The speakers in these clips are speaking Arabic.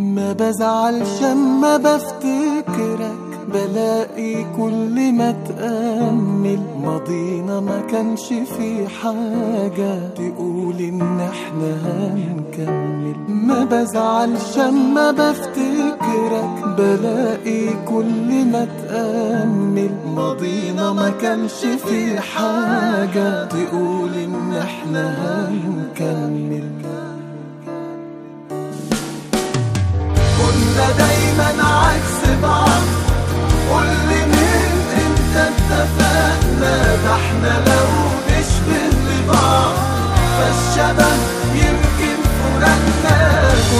ما بزعلش اما بفتكرك. بلاقي كل ما تأمل. ماضينا ما كانش في حاجة. تقول إن إحنا هنكمل. ما بزعلش اما بفتكرك. بلاقي كل ما تأمل. ماضينا ما كانش في حاجة. تقول إن إحنا هنكمل.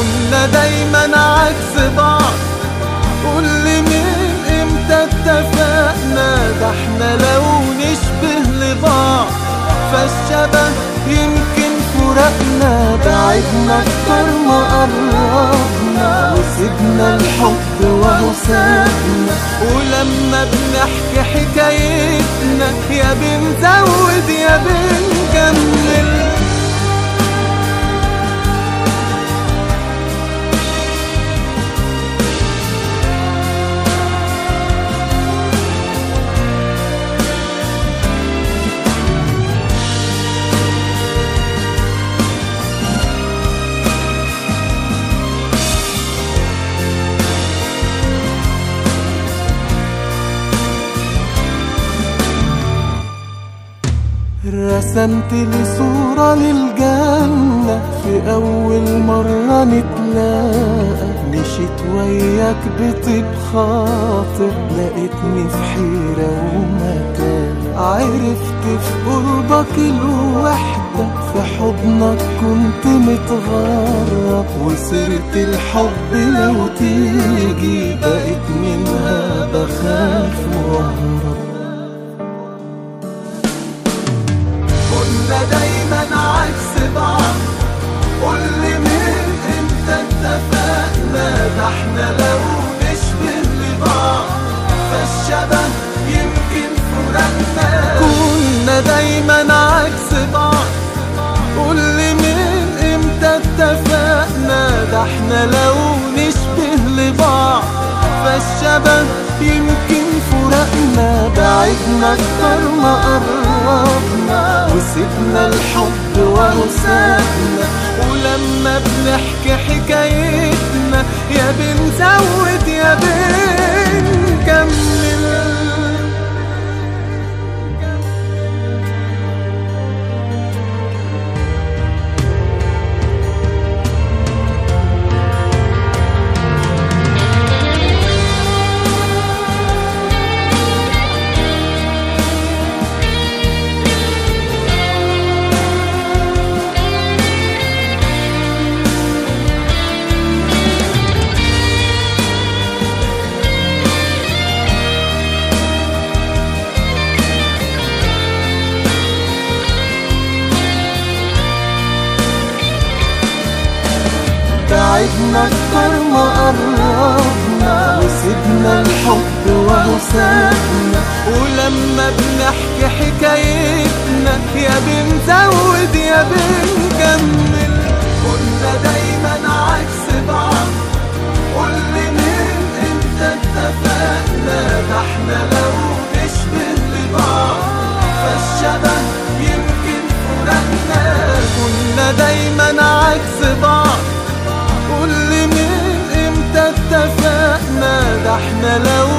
كنا دايما عكس بعض. قول لي من إمتى اتفقنا؟ ده إحنا لو نشبه لبعض. فالشبه يمكن فرقنا بعدنا أكتر ما قربنا وسيبنا الحب وهو سابنا ولما بنحكي حكايتنا يا بنزود يا بنكمل رسمت لي صورة للجنة في أول مرة نتلاقى. مشيت وياك بطيب خاطر لقيتني في حيرة ومكان. عرفت في قربك الوحدة في حضنك كنت متغرب. وسيرة الحب لو تيجي بقيت منها بخاف واهرب دايما عكس بعض. قول لي من إمتى اتفقنا ده إحنا لو نشبه لبعض فالشبه يمكن فرقنا كنا دايما عكس بعض. قول لي من إمتى اتفقنا ده إحنا لو نشبه لبعض فالشبه يمكن فرقنا بعدنا أكتر ما قربنا وسيبنا الحب وهو سابنا ولما بنحكي حكايتنا يا بنزود يا بنكمل. أكتر ما قربنا وسيبنا الحب وهو سابنا ولما بنحكي حكايتنا يا بنزود يا بنكمل. كنا دايما عكس بعض. قول لي من إمتى اتفقنا؟ ده إحنا لو نشبه لبعض. فالشبه يمكن فرقنا كنا دايما قول